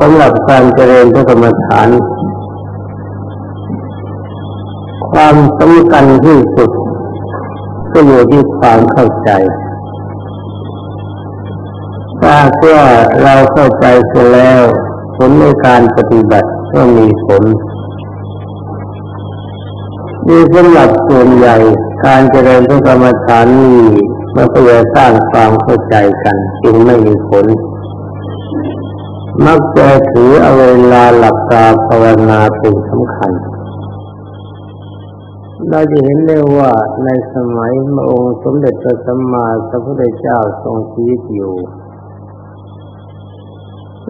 สำหรับการเจริญพระกรรมฐาน ความสำคัญที่สุดก็อยู่ที่ความเข้าใจถ้าเพื่อเราเข้าใจเสียแล้ว ผลในการปฏิบัติก็มีผลนี่สำหรับส่วนใหญ่การเจริญพระกรรมฐานนี้มันก็จะสร้างความเข้าใจกันจึงไม่มีผล มักจะถือเอาเวลาหลับตาภาวนาเป็นสำคัญ เราจะเห็นได้ว่าในสมัยพระองค์สมเด็จพระสัมมาสัมพุทธเจ้าทรงชีวิตอยู่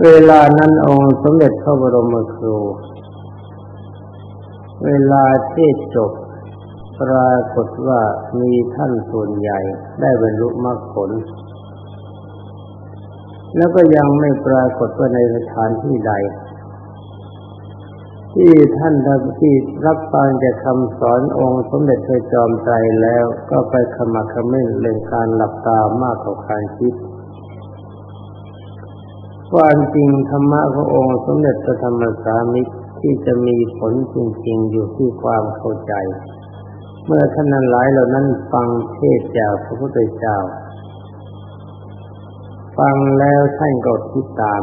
เวลานั้นองค์สมเด็จพระบรมครู เวลาเทศจบปรากฏว่ามีท่านส่วนใหญ่ได้บรรลุมรรคผล แล้วก็ยังไม่ปรากฏว่าในสถานที่ใด ที่ท่านที่รับฟังจากคำสอนองค์สมเด็จพระจอมไตรแล้ว ก็ไปขมักขม้นเรื่องการหลับตามากกว่าการคิดความจริงธรรมะขององค์สมเด็จพระธรรมสามิตรที่จะมีผลจริงๆอยู่ที่ความเข้าใจ เมื่อท่านนั้นหลายเหล่านั้นฟังเทศจากพระพุทธเจ้า ฟังแล้วท่านก็คิดตาม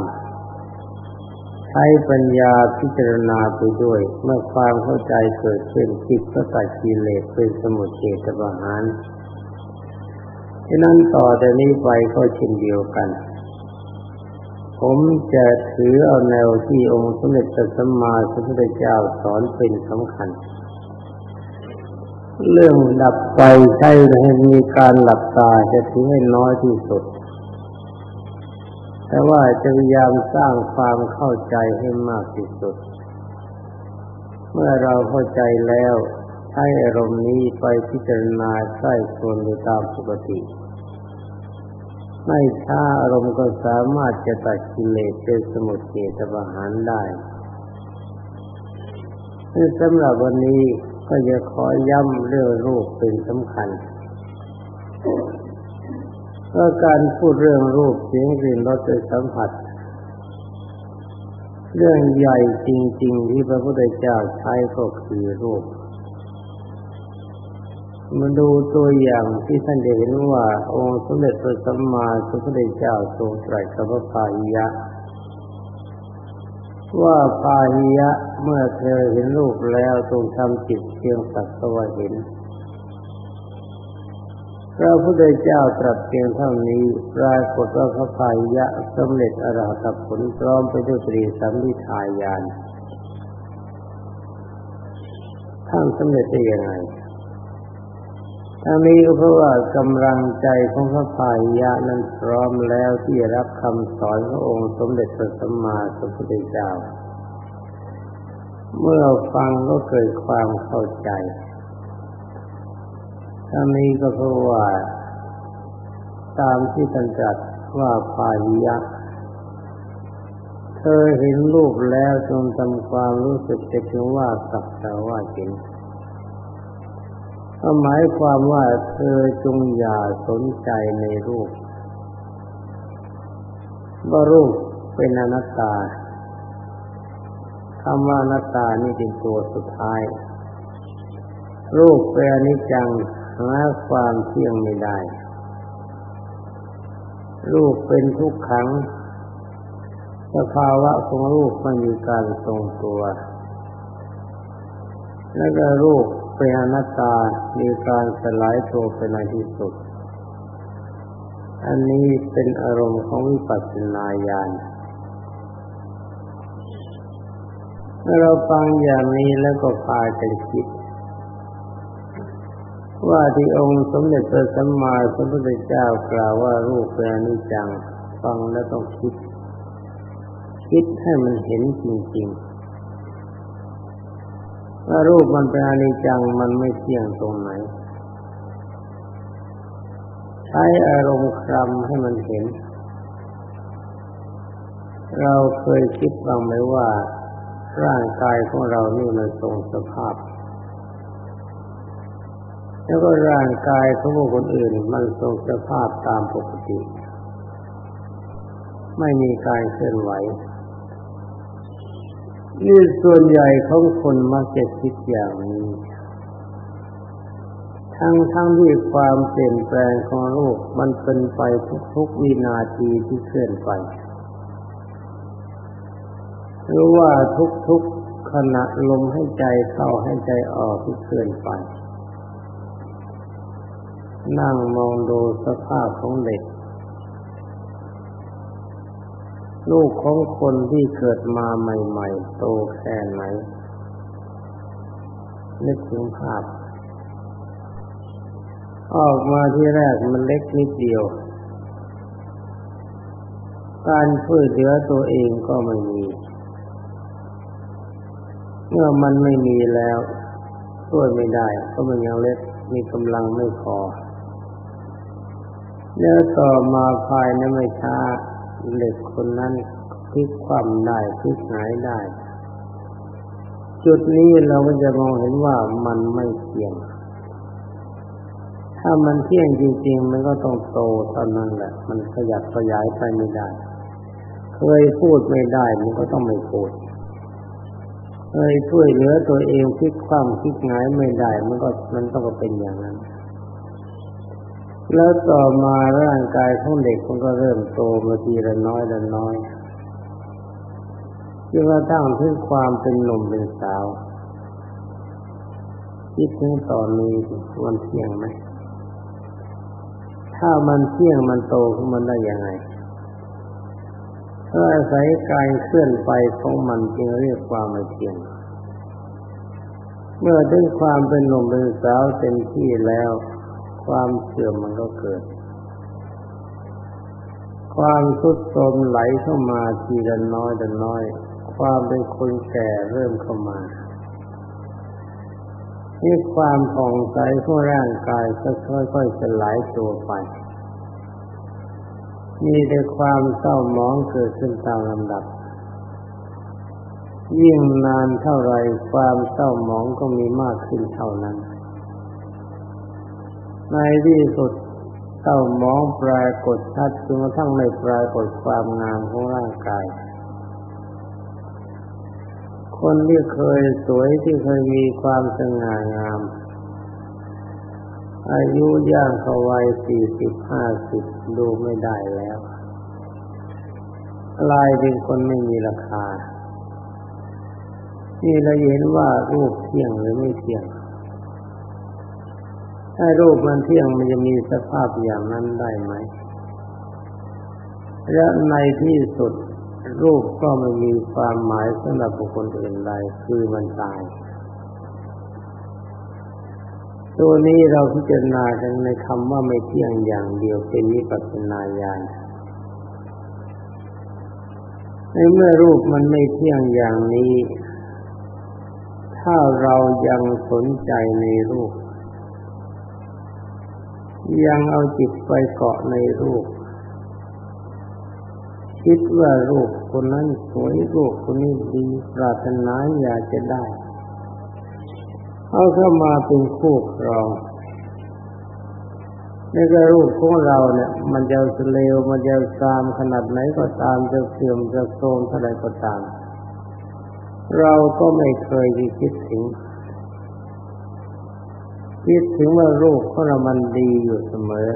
ใช้ปัญญาพิจารณาไปด้วย เมื่อความเข้าใจเกิดขึ้นจิตก็ตัดกิเลสเป็นสมุทเฉทประหารฉะนั้นต่อแต่นี้ไปก็เช่นเดียวกัน ผมจะถือเอาแนวที่องค์สมเด็จพระสัมมาสัมพุทธเจ้าสอนเป็นสำคัญเรื่องดับไฟใช้ให้มีการหลับตาจะถือให้น้อยที่สุด แต่ว่าจะพยายามสร้างความเข้าใจให้มากที่สุด เมื่อเราเข้าใจแล้วใช้อารมณ์นี้ไปพิจารณาใช้ส่วนโดยตามปกติ ไม่ช้าอารมณ์ก็สามารถจะตัดกิเลสเป็นสมุทเฉทประหารได้ซึ่งสำหรับวันนี้ก็จะขอย้ำเรื่องรูปเป็นสำคัญ เพราการพูดเรื่องรูปเสียงกลิ่นรสสัมผัส เรื่องใหญ่จริง ๆ ที่พระพุทธเจ้าใช้ก็คือรูปมาดูตัวอย่างที่ท่านจะเห็นว่า องค์สมเด็จพระสัมมาสัมพุทธเจ้าทรงตรัสกับพระพาหิยะ ว่าพาหิยะเมื่อเธอเห็นรูปแล้วทรงทำจิตเพียงสักว่าเห็น พระพุทธเจ้าตรัสเพียงเท่านี้ปรากฏว่าพระพายะสำเร็จอรหัตผลพร้อมไปด้วยตรีสัมมิทายานท่านสำเร็จได้ยังไงทั้งนี้ก็เพราะว่ากำลังใจของพระพายยะนั้นพร้อมแล้วที่จะรับคำสอนขององค์สมเด็จพระสัมมาสัมพุทธเจ้า เมื่อฟังก็เกิดความเข้าใจ ทั้งนี้ก็เพราะว่า ตามที่ท่านตรัสว่าพายยะ เธอเห็นรูปแล้วจงทำความรู้สึกจะถึงว่าสักแต่ว่าเห็นก็หมายความว่าเธอจงอย่าสนใจในรูป ว่ารูปเป็นอนัตตาคำว่าอนัตตานี่เป็นตัวสุดท้าย รูปเป็นอนิจจัง หาความเที่ยงไม่ได้ รูปเป็นทุกขังสภาวะของรูปมันมีการทรงตัว แล้วก็รูปเป็นอนัตตา มีการสลายตัวเป็นในที่สุด อันนี้เป็นอารมณ์ของวิปัสสนาญาณเมื่อเราฟังอย่างนี้แล้วก็พากันคิด ว่าที่องค์สมเด็จพระสัมมาสัมพุทธเจ้ากล่าวว่ารูปเป็นอนิจจังฟังแล้วต้องคิด คิดให้มันเห็นจริงๆถ้ารูปมันเป็นอนิจจังมันไม่เที่ยงตรงไหน ใช้อารมณ์คลำให้มันเห็น เราเคยคิดบ้างไหมว่า ร่างกายของเรานี่มันทรงสภาพ แล้วก็ร่างกายของบุคคลอื่น มันทรงสภาพตามปกติ ไม่มีการเคลื่อนไหวนี่ส่วนใหญ่ของคนมักจะคิดอย่างนี้ ทั้งทั้งที่ความเปลี่ยนแปลงของโลกมันเป็นไปทุกๆวินาทีที่เคลื่อนไปหรือว่าทุกๆขณะลมให้ใจเข้าให้ใจออกที่เคลื่อนไป นั่งมองดูสภาพของเด็ก ลูกของคนที่เกิดมาใหม่ ๆ โตแค่ไหน นึกถึงภาพ ออกมาที่แรกมันเล็กนิดเดียว การช่วยเหลือตัวเองก็ไม่มี เมื่อมันไม่มีแล้วช่วยไม่ได้เพราะมันยังเล็กมีกำลังไม่พอ แล้วต่อมาภายในไม่ช้าเหล็กคนนั้นพลิกความได้พลิกหายได้ จุดนี้เราก็จะมองเห็นว่ามันไม่เที่ยง ถ้ามันเที่ยงจริงๆ มันก็ต้องโตตอนนั้นแหละ มันขยับขยายไปไม่ได้ เคยพูดไม่ได้ มันก็ต้องไม่พูด เคยช่วยเหลือตัวเองพลิกความพลิกหงายไม่ได้ มันก็มันต้องเป็นอย่างนั้น แล้วต่อมาร่างกายของเด็กมันก็เริ่มโตมาทีละน้อยละน้อยจนกระทั่งถึงความเป็นหนุ่มเป็นสาวคิดถึงตอนนี้มันเที่ยงไหมถ้ามันเที่ยงมันโตขึ้นมันได้ยังไงถ้าอาศัยการเคลื่อนไปของมันจึงเรียกความไม่เที่ยง เมื่อถึงความเป็นหนุ่มเป็นสาวเต็มที่แล้ว ความเสื่อมมันก็เกิด ความทุดโทรมไหลเข้ามาทีละน้อยละน้อย ความเป็นคนแก่เริ่มเข้ามานี่ความผ่องใสของร่างกายก็ค่อยๆสลายตัวไปมีแต่ความเศร้าหมองเกิดขึ้นตามลำดับ ยิ่งนานเท่าไรความเศร้าหมองก็มีมากขึ้นเท่านั้น ในที่สุดเต้ามองปลายกดชัดจนกระทั่งในปลายกดความงามของร่างกาย คนที่เคยสวยที่เคยมีความสง่างาม อายุย่างเข้าวัยสี่สิบห้าสิบดูไม่ได้แล้วกลายเป็นคนไม่มีราคา นี่เราเห็นว่ารูปเที่ยงหรือไม่เที่ยง ถ้ารูปมันเที่ยงมันจะมีสภาพอย่างนั้นได้ไหม และในที่สุดรูปก็ไม่มีความหมายสำหรับบุคคลอื่นใดคือมันตาย ตัวนี้เราพิจารณากันในคำว่าไม่เที่ยงอย่างเดียวเป็นนิพพานาญาณในเมื่อรูปมันไม่เที่ยงอย่างนี้ ถ้าเรายังสนใจในรูป ยังเอาจิตไปเกาะในรูป คิดว่ารูปคนนั้นสวยรูปคนนี้ดีปรารถนาอยากจะได้ เอาเข้ามาเป็นคู่ครองในกระรูปของเราเนี่ย มันจะเลวมันจะตามขนาดไหนก็ตามจะเสื่อมจะโทรมเท่าไรก็ตาม เราก็ไม่เคยคิดถึง คิดถึงว่ารูปของเรามันดีอยู่เสมอ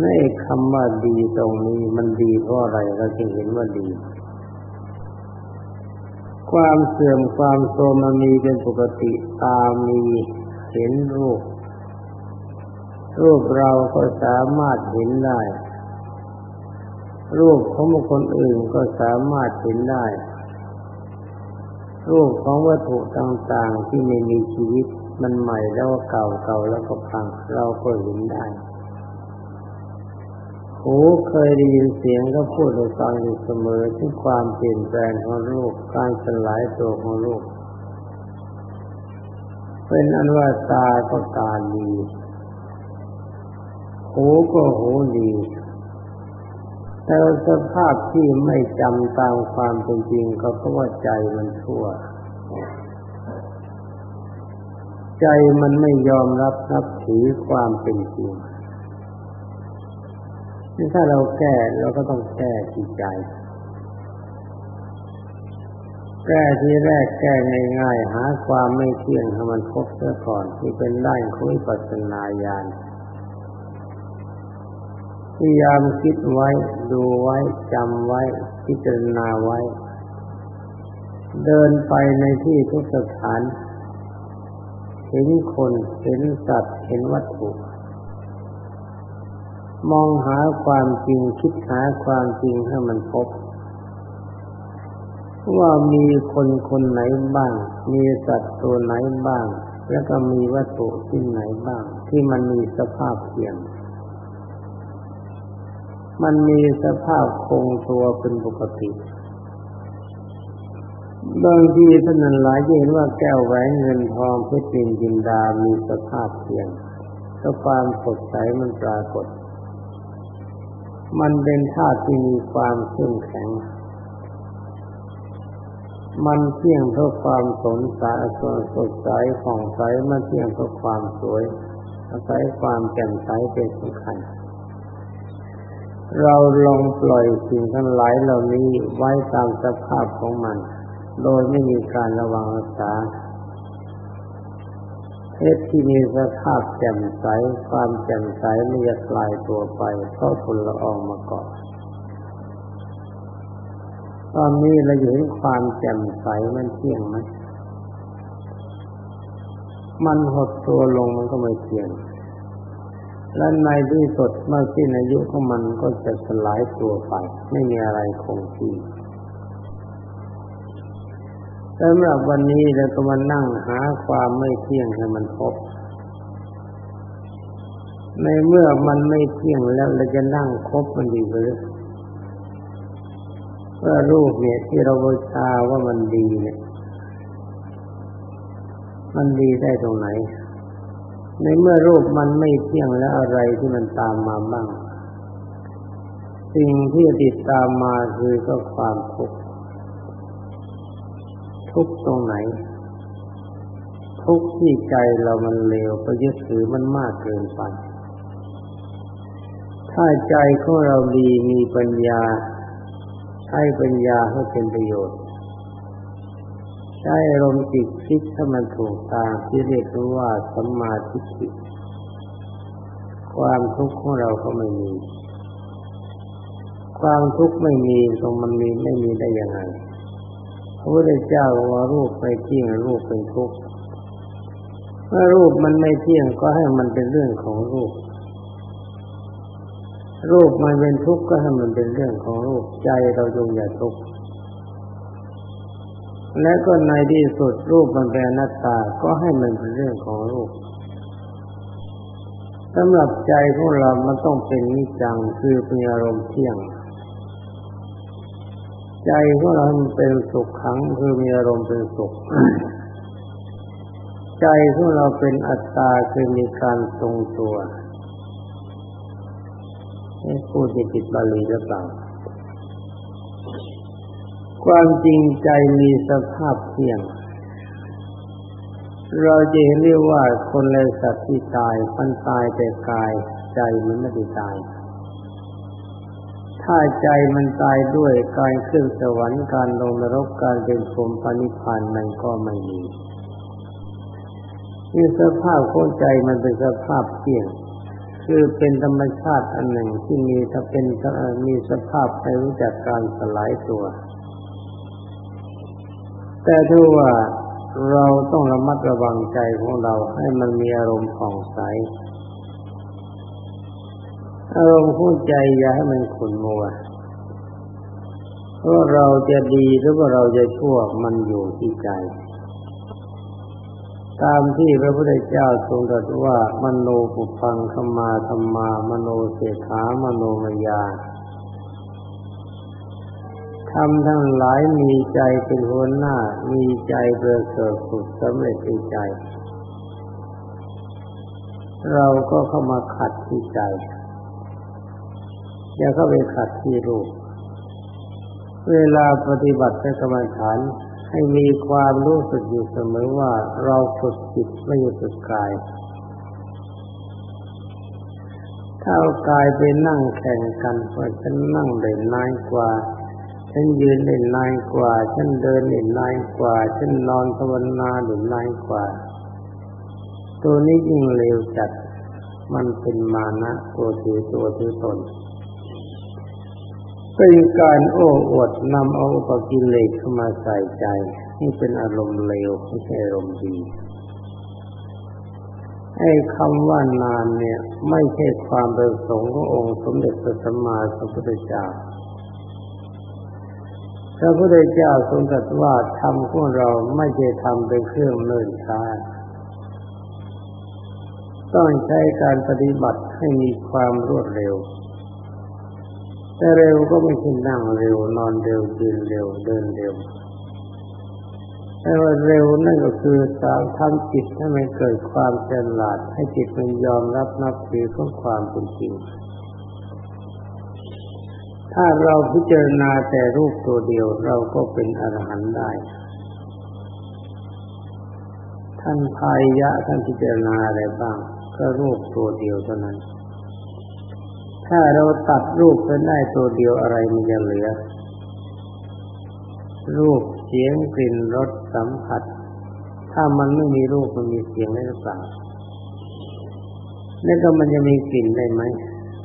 ในคำว่าดีตรงนี้มันดีเพราะอะไรเราจึงเห็นว่าดี ความเสื่อมความโทรมมันมีเป็นปกติตามีเห็นรูป รูปเราก็สามารถเห็นได้ รูปของบุคคลอื่นก็สามารถเห็นได้ รูปของวัตถุต่างๆที่ไม่มีชีวิต มันใหม่แล้วเก่าเก่าแล้วก็พัง เราก็เห็นได้ หูเคยได้ยินเสียงก็พูดให้ฟังอยู่เสมอที่ความเปลี่ยนแปลงของโลกการสลายตัวของโลกเป็นอันว่าตาก็ตาดีหูก็หูดีแต่สภาพที่ไม่จำตามความเป็นจริงก็เพราะว่าใจมันชั่ว ใจมันไม่ยอมรับนับถือความเป็นจริงนี่ถ้าเราแก้เราก็ต้องแก้ที่ใจ แก้ที่แรกแก้ง่ายๆ หาความไม่เที่ยงให้มันพบเสียก่อนที่เป็นด้านของปัสนาญาณพยายามคิดไว้ ดูไว้จำไว้ พิจารณาไว้ เดินไปในที่ทุกสถาน ห็นคนเห็นสัตว์เห็นวัตถุ มองหาความจริงคิดหาความจริงให้มันพบ ว่ามีคนคนไหนบ้าง มีสัตว์ตัวไหนบ้าง แล้วก็มีวัตถุที่ไหนบ้าง ที่มันมีสภาพเทียงมันมีสภาพคงตัวเป็นปกติ บางทีท่านนั้นหลายเห็นว่าแก้วแหวนเงินทองเพชรปินจินดามีสภาพเทียงก็ความสดใสมันปรากฏ มันเป็นธาตุที่มีความเข้มแข็ง มันเที่ยงเพราะความสนสายสดใสของใสมันเที่ยงเพราะความสวยอาศัยความแจ่มใสเป็นสำคัญ เราลองปล่อยสิ่งทั้งหลายเหล่านี้ไว้ตามสภาพของมัน โดยไม่มีการระวังรักษาเพชรที่มีสภาพแจ่มใส ความแจ่มใสไม่จะกลายตัวไปเพราะฝุ่นละอองมาเกาะตอนนี้เราเห็นความแจ่มใสมันเที่ยงไหมมันหดตัวลงมันก็ไม่เที่ยง และในที่สุดเมื่อสิ้นอายุของมันก็จะสลายตัวไป ไม่มีอะไรคงที่ สำหรับวันนี้เราก็มานั่งหาความไม่เที่ยงให้มันพบ ในเมื่อมันไม่เที่ยงแล้วเราจะนั่งคบมันดีหรือเพื่อรูปเนี่ยที่เราบูชาว่ามันดีเนี่ย มันดีได้ตรงไหน ในเมื่อรูปมันไม่เที่ยงแล้วอะไรที่มันตามมาบ้าง สิ่งที่ติดตามมาคือก็ความทุกข์ ทุกตรงไหน ทุกที่ใจเรามันเลวไปยึดถือมันมากเกินไป ถ้าใจของเราดีมีปัญญา ใช้ปัญญาให้เป็นประโยชน์ ใช้อารมณ์จิตคิดถ้ามันถูกตามที่เรียกว่าสัมมาทิฏฐิความทุกข์ของเราก็ไม่มี ความทุกข์ไม่มีตรงมันมีไม่มีได้ยังไง ระพุทธเจ้าว่ารูปไม่เที่ยงรูปเป็นทุกข์เมื่อรูปมันไม่เที่ยงก็ให้มันเป็นเรื่องของรูป รูปมันเป็นทุกข์ก็ให้มันเป็นเรื่องของรูปใจเราจงอย่าทุกข์และก็ในที่สุดรูปมันเป็นนัตตาก็ให้มันเป็นเรื่องของรูปสำหรับใจของเรามันต้องเป็นนิจังคือเป็นอารมณ์เที่ยง ใจของเราเป็นสุขขังคือมีอารมณ์เป็นสุข ใจของเราเป็นอัตตาคือมีการทรงตัวให้พูดจิตบาลีหรือเปล่าความจริงใจมีสภาพเที่ยง เราจะเห็นเรียกว่าคนและสัตว์ที่ตายมันตายแต่กาย ใจมันไม่ได้ตาย ถ้าใจมันตายด้วยการขึ้นสวรรค์การลงนรกการเป็นสมปนิพานมันก็ไม่มีนี่สภาพของใจมันเป็นสภาพเที่ยง คือเป็นธรรมชาติอันหนึ่งที่มีถ้าเป็นมีสภาพให้รู้จักการสลายตัว แต่ถ้าว่าเราต้องระมัดระวังใจของเราให้มันมีอารมณ์ผ่องใส อารมณ์ของใจอย่าให้มันขุ่นมัวเพราะเราจะดีหรือว่าเราจะชั่วมันอยู่ที่ใจ ตามที่พระพุทธเจ้าทรงตรัสว่ามโนปุพังคมาธรรมามโนเสขามโนมยาทำทั้งหลายมีใจเป็นหัวหน้า มีใจเบริสุทธิ์สุดสำเร็จในใจ เราก็เข้ามาขัดที่ใจ อย่าเข้าไปขัดที่รูป เวลาปฏิบัติในกรรมฐานให้มีความรู้สึกอยู่เสมอว่าเราฝึกจิตไม่ใช่ฝึกกาย ถ้าเอากายไปนั่งแข่งกันว่าฉันนั่งได้นานกว่า ฉันยืนได้นานกว่า ฉันเดินได้นานกว่า ฉันนอนภาวนาได้นานกว่า ตัวนี้ยิ่งเร็วจัด มันเป็นมานะตัวถือตัวถือตน เป็นการโอ้อวดนำเอาอุปกิเลสเข้ามาใส่ใจ นี่เป็นอารมณ์เลวไม่ใช่อารมณ์ดีไอ้คำว่านานเนี่ย ไม่ใช่ความประสงค์ขององค์สมเด็จพระสัมมาสัมพุทธเจ้าพระพุทธเจ้าทรงตรัสว่าธรรมของเราไม่ใช่ทำเป็นเครื่องเนิ่นช้าต้องใช้การปฏิบัติให้มีความรวดเร็ว แต่เร็วก็ไม่ใช่นั่งเร็วนอนเร็วยืนเร็วเดินเร็วแต่ว่าเร็วนั่นก็คือสาวทำจิตให้มันเกิดความฉลาด ให้จิตมันยอมรับนับถือของความเป็นจริง ถ้าเราพิจารณาแต่รูปตัวเดียวเราก็เป็นอรหันต์ได้ ท่านพายะท่านพิจารณาอะไรบ้าง ก็รูปตัวเดียวเท่านั้น ถ้าเราตัดรูปไปได้ตัวเดียวอะไรมันจะเหลือ รูปเสียงกลิ่นรสสัมผัส ถ้ามันไม่มีรูปมันมีเสียงได้หรือเปล่าแล้วก็มันจะมีกลิ่นได้ไหม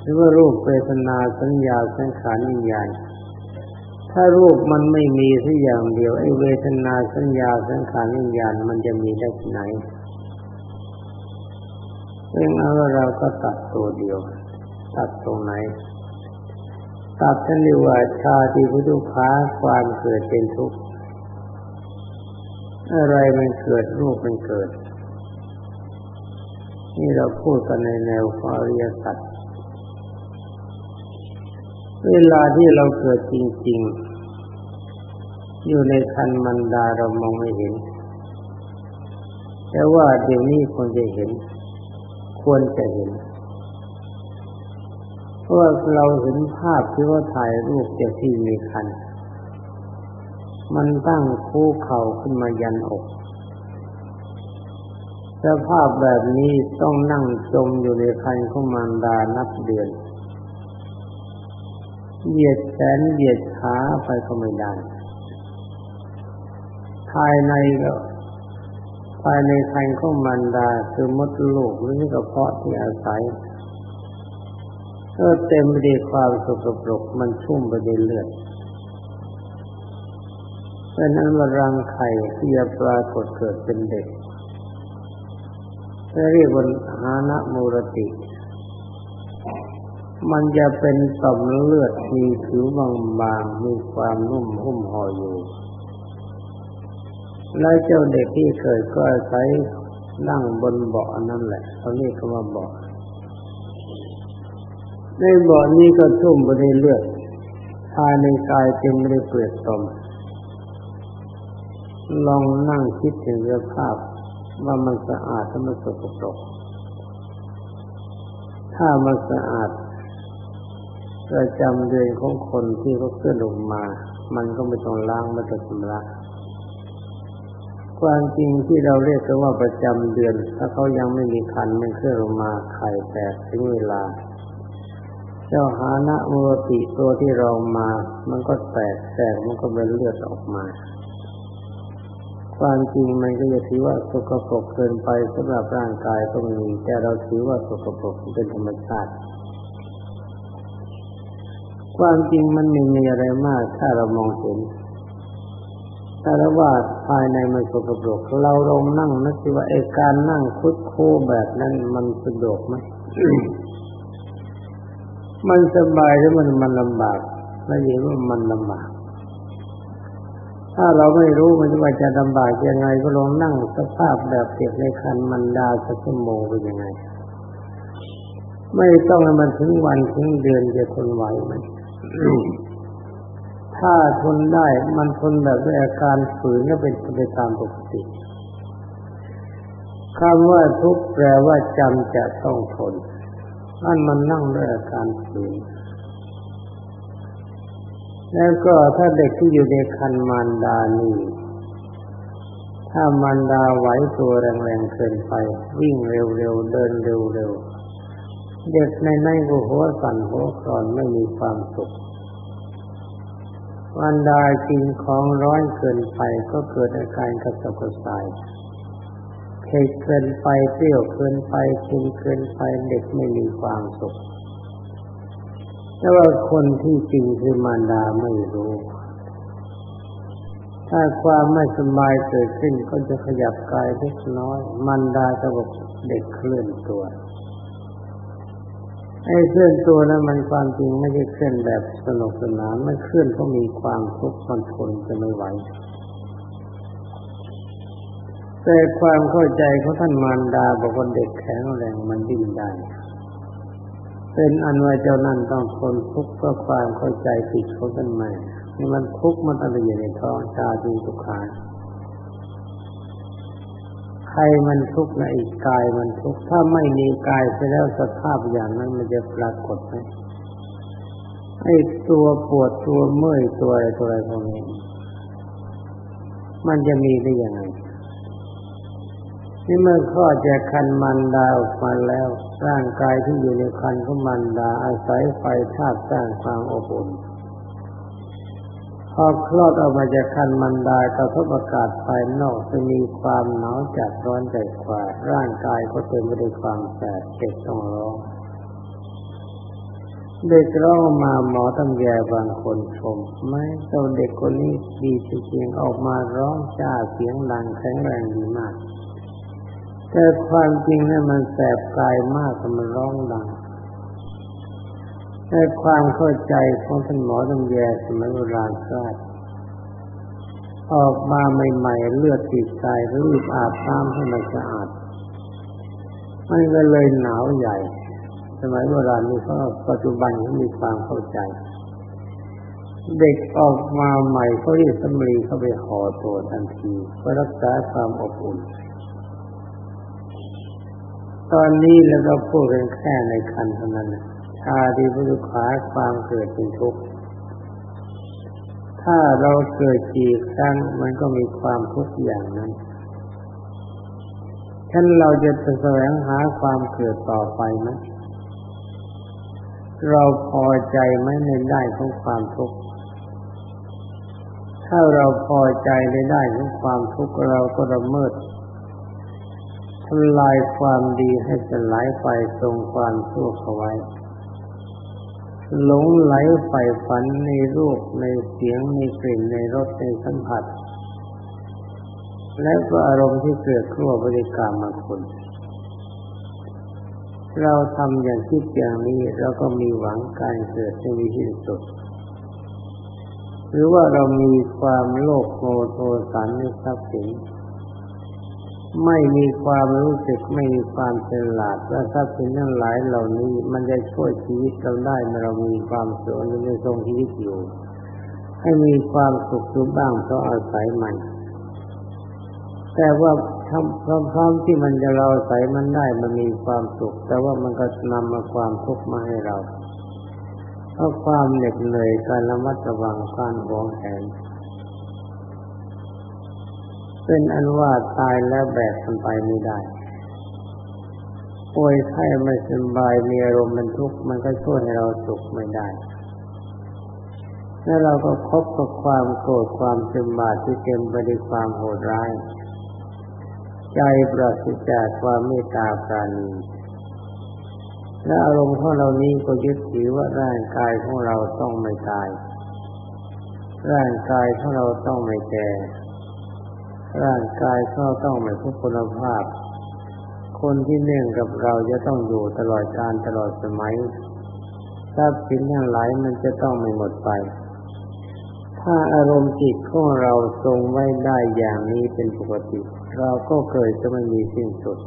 หรือว่ารูปเวทนาสัญญาสังขารวิญญาณถ้ารูปมันไม่มีสักอย่างเดียวไอ้เวทนาสัญญาสังขารวิญญาณมันจะมีได้ที่ไหนเรื่องเอาเราก็ตัดตัวเดียว ตัดตรงไหน ตัดท่านเรียกว่าชาติพุทุขาความเกิดเป็นทุกข์ อะไรมันเกิดรูปมันเกิด นี่เราพูดกันในแนวอริยสัจเวลาที่เราเกิดจริง ๆ อยู่ในคันมันดาเรามองไม่เห็น แต่ว่าเดี๋ยวนี้คงจะเห็น ควรจะเห็น ว่าเราเห็นภาพที่ว่าถ่ายรูปเด็กที่มีคัน มันตั้งคู่เข่าขึ้นมายันอกสภาพแบบนี้ต้องนั่งจมอยู่ในคันของมารดานับเดือน เหยียดแขนเหยียดขาไปก็ไม่ได้ ภายในก็ภายในคันของมารดาคือมดลูกหรือกระเพาะที่อาศัย ก็เต็มไปด้วยความสกปรกมันชุ่มไปด้วยเลือดเป็นอันว่ารังไข่ที่จะปรากฏเกิดเป็นเด็กเรียกว่าหานะมูรติ มันจะเป็นต่อมเลือดมีผิวบางๆมีความนุ่มหุ้มห่ออยู่ แล้วเจ้าเด็กที่เกิดก็อาศัยนั่งบนเบาะนั่นแหละเขาเรียกว่าเบาะ ในบาะนี้ก็ชุ่มไปด้วยเลือดภายในกายเต็มไปด้วยเปลือกตมลองนั่งคิดถึงสภาพว่ามันสะอาดถ้ามันสกปรกถ้ามันสะอาดประจำเดือนของคนที่เขาเคลื่อนลงมา มันก็ไม่ต้องล้างไม่ต้องชำระความจริงที่เราเรียกกันว่าประจำเดือน ถ้าเขายังไม่มีคันมันเคลื่อนลงมาไข่แตกถึงเวลา เจ้าหานะมูติตัวที่เรามา มันก็แตกแตกมันก็เป็นเลือดออกมา ความจริงมันก็จะถือว่าสกปรกเกินไปสำหรับร่างกายก็มีแต่เราถือว่าสกปรกเป็นธรรมชาติ ความจริงมันไม่มีอะไรมาก ถ้าเรามองเห็นแต่ว่าภายในมันสกปรกเราลงนั่งนึกว่าไอการนั่งคุดโคแบบนั้นมันสะดวกไหม มันสบายหรือมันมันลำบากแล้วยิ่งว่ามันลำบาก ถ้าเราไม่รู้มันว่าจะลำบากยังไงก็ลองนั่งสภาพแบบเก็บในคันมันดาสักชั่วโมงเป็นยังไง ไม่ต้องให้มันถึงวันถึงเดือนจะทนไหวไหมถ้าทนได้มันทนแบบด้วยอาการฝืนก็เป็นไปตามปกติคำว่าทุกแปลว่าจำจะต้องทน นั่นมันนั่งด้วยอาการฝืนแล้วก็ถ้าเด็กที่อยู่ในคันมารดานี่ ถ้ามารดาไหวตัวแรงๆเกินไป วิ่งเร็วๆเดินเร็วๆเด็กในในก็หัวสั่นหัวคลอนไม่มีความสุขวันดากินของร้อนเกินไปก็เกิดอาการกระสับกระส่าย เผ็ดเกินไปเปรี้ยวเกินไปเค็มเกินไปเด็กไม่มีความสุขแต่ว่าคนที่จริงคือมารดาไม่รู้ ถ้าความไม่สบายเกิดขึ้นก็จะขยับกายเล็กน้อยมารดาจะบอกเด็กเคลื่อนตัวไอ้เคลื่อนตัวนั้นมันความจริงไม่ใช่เคลื่อนแบบสนุกสนานมันเคลื่อนเพราะมีความทุกข์มันทนจะไม่ไหว แต่ความเข้าใจของท่านมารดาบอกว่าเด็กแข็งแรงมันดิ้นได้เป็นอันว่าเจ้านั่นต้องทนทุกข์เพราะความเข้าใจผิดของท่านแม่นี่มันทุกข์มันอะไรอยู่ในท้องชาดีทุกขาใครมันทุกข์นะอีกกายมันทุกข์ถ้าไม่มีกายไปแล้วสภาพอย่างนั้นมันจะปรากฏไหมไอ้ตัวปวดตัวเมื่อยตัวอะไรตัวอะไรพวกนี้มันจะมีได้ยังไง นี่เมื่อข้อจะคันมันดาออกมาแล้วร่างกายที่อยู่ในคันของมันดาอาศัยไฟธาตุสร้างความอบอุ่นพอคลอดออกมาจากคันมันดากระทบอากาศภายนอกจะมีความหนาวจัดร้อนใจกว่า ร่างกายก็เต็มไปด้วยความแสบเจ็บต้องร้องเด็กร้องมาหมอตำแยบางคนชมไม่เจ้าเด็กคนนี้ดีจริงๆออกมาร้องจ้าเสียงดังแข็งแรงดีมาก แต่ความจริงนี่มันแสบกายมากมันร้องดังในความเข้าใจของท่านหมอตำแยสมัยโบราณทราบออกมาใหม่ๆเลือดติดใจรีบอาบน้ำให้มันสะอาดมันก็เลยหนาวใหญ่ สมัยโบราณนี้ก็ปัจจุบันเขามีความเข้าใจ เด็กออกมาใหม่เขาเรียกสมรีเข้าไปห่อตัวทันทีเพื่อรักษาความอบอุ่น ตอนนี้แล้วก็พูดกันแค่ในคันเท่านั้นชาดีพุทธขาความเกิดเป็นทุกข์ถ้าเราเกิดกี่ครั้งมันก็มีความทุกข์อย่างนั้นท่านเราจะแสวงหาความเกิดต่อไปไหมเราพอใจไหมในได้ของความทุกข์ ถ้าเราพอใจในได้ของความทุกข์เราก็ละเมิด ทำลายความดีให้สลายไปทรงความชั่วเขาไว้ หลงไหลใฝ่ฝันในรูปในเสียงในกลิ่นในรสในสัมผัส และก็อารมณ์ที่เกิดขึ้นบริกรรมมาคนเราทำอย่างที่อย่างนี้เราก็มีหวังการเกิดในวิที่สุด หรือว่าเรามีความโลภโมโทสันในทรัพย์สิน ไม่มีความรู้สึกไม่มีความฉลาดและทรัพย์สินทั้งหลายเหล่านี้ มันจะช่วยชีวิตเราได้เมื่อเรามีความสุขในทรงชีวิตอยู่ ให้มีความสุขอยู่บ้างเพราะอาศัยมัน แต่ว่าทำพร้อมๆที่มันจะเราอาศัยมันได้มันมีความสุข แต่ว่ามันก็นำมาความทุกข์มาให้เราเพราะความเหน็ดเหนื่อยการระมัดระวังการวางแผน เป็นอันว่าตายแล้วแบกมันไปไม่ได้ ป่วยไข้ไม่สบายมีอารมณ์มันทุกข์มันก็ช่วยให้เราสุขไม่ได้ แล้วเราก็คบกับความโกรธความซึมบาดที่เต็มไปด้วยความโหดร้าย ใจปราศจากความเมตตาปราณีและอารมณ์ของเรานี้ก็ยึดถือว่าร่างกายของเราต้องไม่ตาย ร่างกายของเราต้องไม่แก่ ร่างกายก็ต้องไม่ทุกคุณภาพ คนที่เนื่องกับเราจะต้องอยู่ตลอดการตลอดสมัยทรัพย์สินทั้งหลายมันจะต้องไม่หมดไป ถ้าอารมณ์จิตของเราทรงไว้ได้อย่างนี้เป็นปกติ เราก็เกิดจะไม่มีสิ้นสุด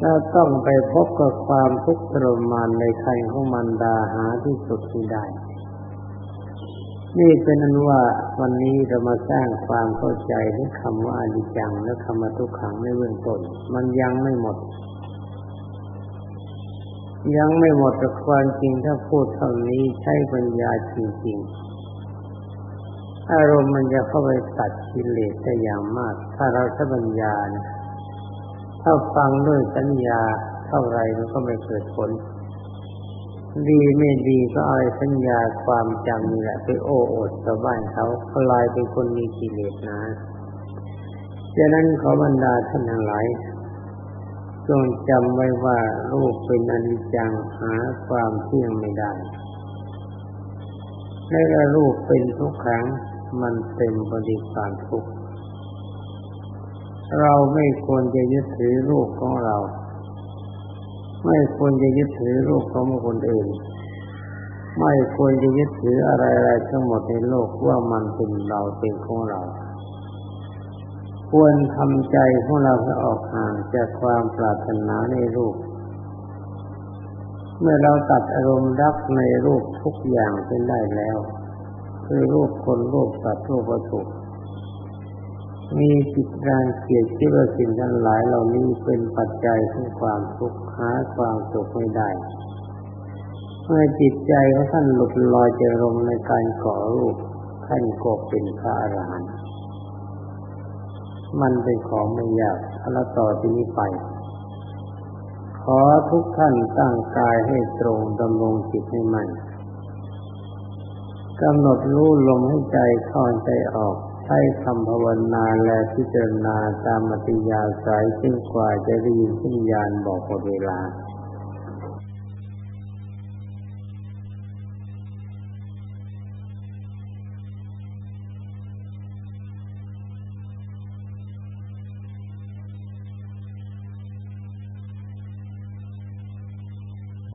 ถ้าต้องไปพบกับความทุกข์ทรมานในใครของมันดาหาที่สุดที่ได้ นี่เป็นนั้นว่าวันนี้เรามาสร้างความเข้าใจในคำว่าอนิจจังและคำว่าทุกขังในเบื้องต้นมันยังไม่หมด ยังไม่หมดแต่ความจริงถ้าพูดเท่านี้ใช้ปัญญาจริงๆ อารมณ์มันจะเข้าไปตัดกิเลสได้อย่างมาก ถ้าเราใช้ปัญญานะถ้าฟังด้วยสัญญาเท่าไรมันก็ไม่เกิดผล ดีไม่ดีก็เอาสัญญาความจำนี่แหละไปโอ้อดชาวบ้านเขากลายเป็นคนมีกิเลสนะดังนั้นขอบรรดาท่านทั้งหลายจงจำไว้ว่ารูปเป็นอนิจจังหาความเที่ยงไม่ได้และรูปเป็นทุกขังมันเต็มบริการทุกข์เราไม่ควรจะยึดถือรูปของเรา ไม่ควรจะยึดถือรูปของคนอื่น ไม่ควรจะยึดถืออะไรๆทั้งหมดในโลกว่ามันเป็นเราเป็นของเรา ควรทำใจของเราให้ออกห่างจากความปรารถนาในรูป เมื่อเราตัดอารมณ์รักในรูปทุกอย่างเป็นได้แล้ว คือรูปคนรูปสัตว์รูปวัตถุ มีจิตรางเกียดคิดว่าสิ่งทั้งหลายเหล่านี้เป็นปัจจัยของความทุกข์หาความสุขไม่ได้เมื่อจิตใจของท่านหลุดลอยจะลงในการก่อรูปท่านก็เป็นพระอรหันต์มันเป็นของไม่ยากแล้วต่อที่นี้ไป ขอทุกท่านตั้งกายให้ตรงดำรงจิตให้มันกำหนดรู้ลมให้ใจเข้าใจออก ใช้คำภาวนาและพิจารณาตามมติยาสายจึงกว่าจะได้ยินสัญญาณบอกหมดเวลา